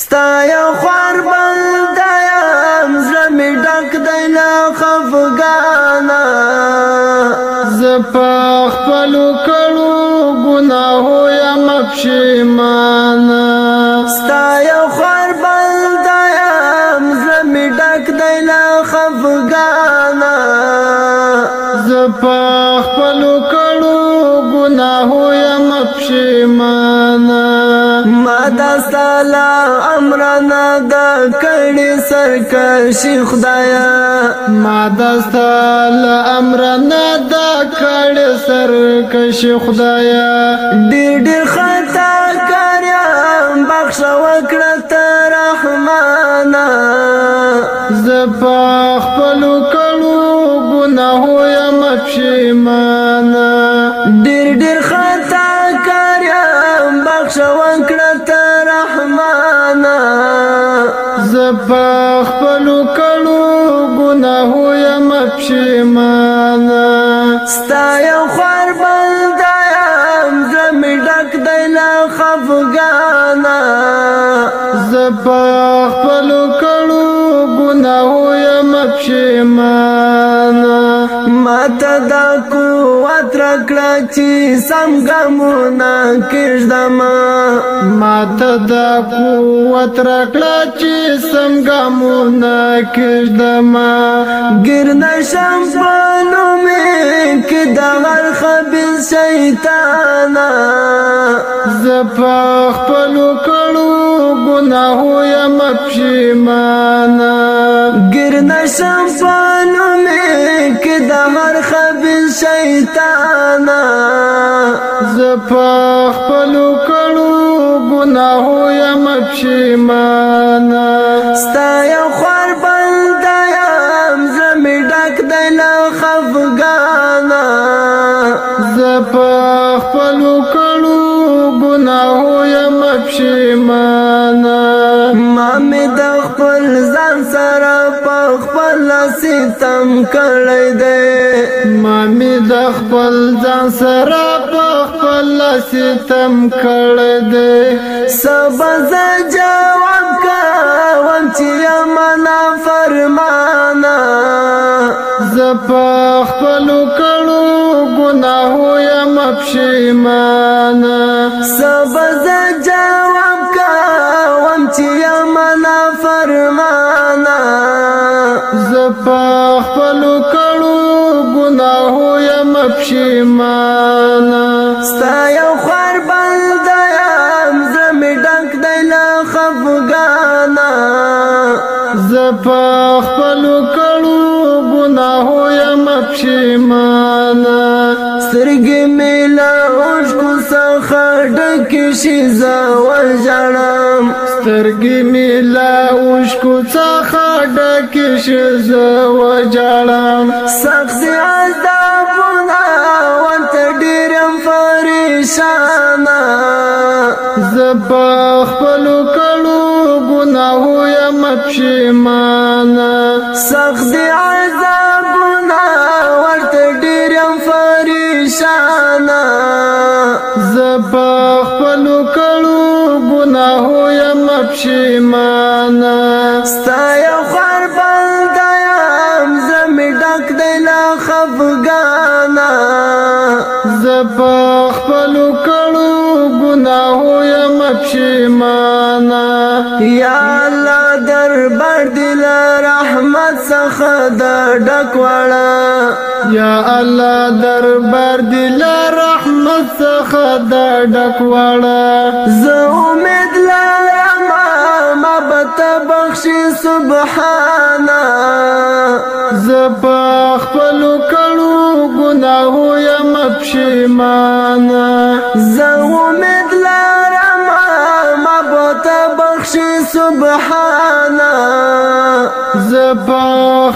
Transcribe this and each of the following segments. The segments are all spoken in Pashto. ستا یو خوار بنده یم زړه مې ډک دی له خفګانه زه په خپلو کړو ګناهو یم پښیمانه ستا یو خوار بنده یم زړه مې ډک دی له خفګانه زه په خپلو کړو ګناهو یم پښیمانه دا سالا امرنا دا کړي سرکشي خدایا ما دا سالا امرنا دا کړي سرکشي خدایا ډېر ډېر خطا کاریا بخښ وکړه ته رحمانا زپاخ پلو کړو ګناه یا مپشیمانا ډېر ډېر خطا کاریا بخښ په خپل کړو ګناهو یم پښیمانه ستا یو کړه چې سم غمونه کړم ماته د قوت را کړه چې سم غمونه کړم ګرنه شم پنو مې کې د غرخه بل شیطان زپ خپل کړو گناهو یم پشیمانا گر نشم پانو می که ده هر خبیل شیطانا زپا خپلو کړو گناهو یم پشیمانا ستا یو خوار بنده یم زمی ډک دی له خفګانا زپا خپلو کړو کړی دی مامي د خپل ځان سره په خپل ستم کړی دی سبا ز جواب کوم چې منا فرمانا ز په خپل کړو ګناه یم پښیمانه سبا ز جواب په خپل کړو ګناهو يم پښیمان ستا یو خر بل دیم زم ډنګ دی له خفګانا ز په خپل کړو ګناهو يم پښیمان سترګې مې خډ کې شي زو ژړم سترګې مې لا وشکو څا خډ کې شي زو ژړم سخت عذابونه وانت ډیرم پریشانه زبا خپل کړو ګناهو یم پښیمانه سخت عذابونه ورته ډیرم پریشانه په خپل کړو ګناهو يم پښیمان ستایو خر بند یم زمې ډک دی لا خفګانا زپ خپل کړو ګناهو يم پښیمان یا الله دربار دل رحمت څخه د ډکواړه یا الله دربار دل رحمت څخه د ډکواړه زه امید لرم ما بته بخشي سبحانه زه په خپل کړو ګناهو یم پښیمانه سبحانا زبا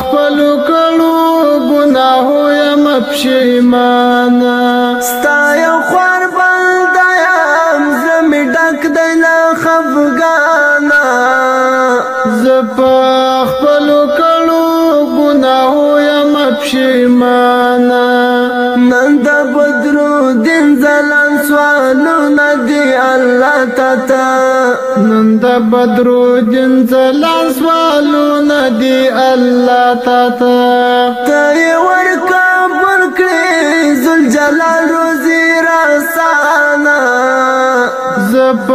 خپل کړو ګناه یم پښیمانا ستای خور بل دایم زمې ډک دی له خفګانا زبا خپل کړو ګناه یم پښیمانا نن د بدرو دین زلان سوالو ندی الله ته بدرو جن زلان سوالو ندی الله تا تا ته ورکا ورکړې زل جلال روزي راسانا زپ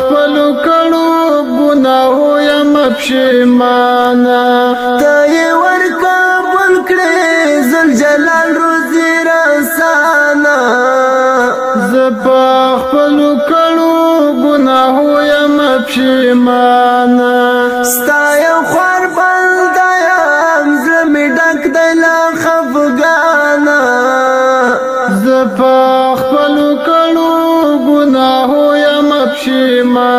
خپل کړو ګناهو يم پښیمانا ته ورکا ورکړې زل جلال پشیمانه ستایا خوار بنده یم زړه مې ډک دی له خفګانه زه په خپلو کړو ګناهو یم پشیمانه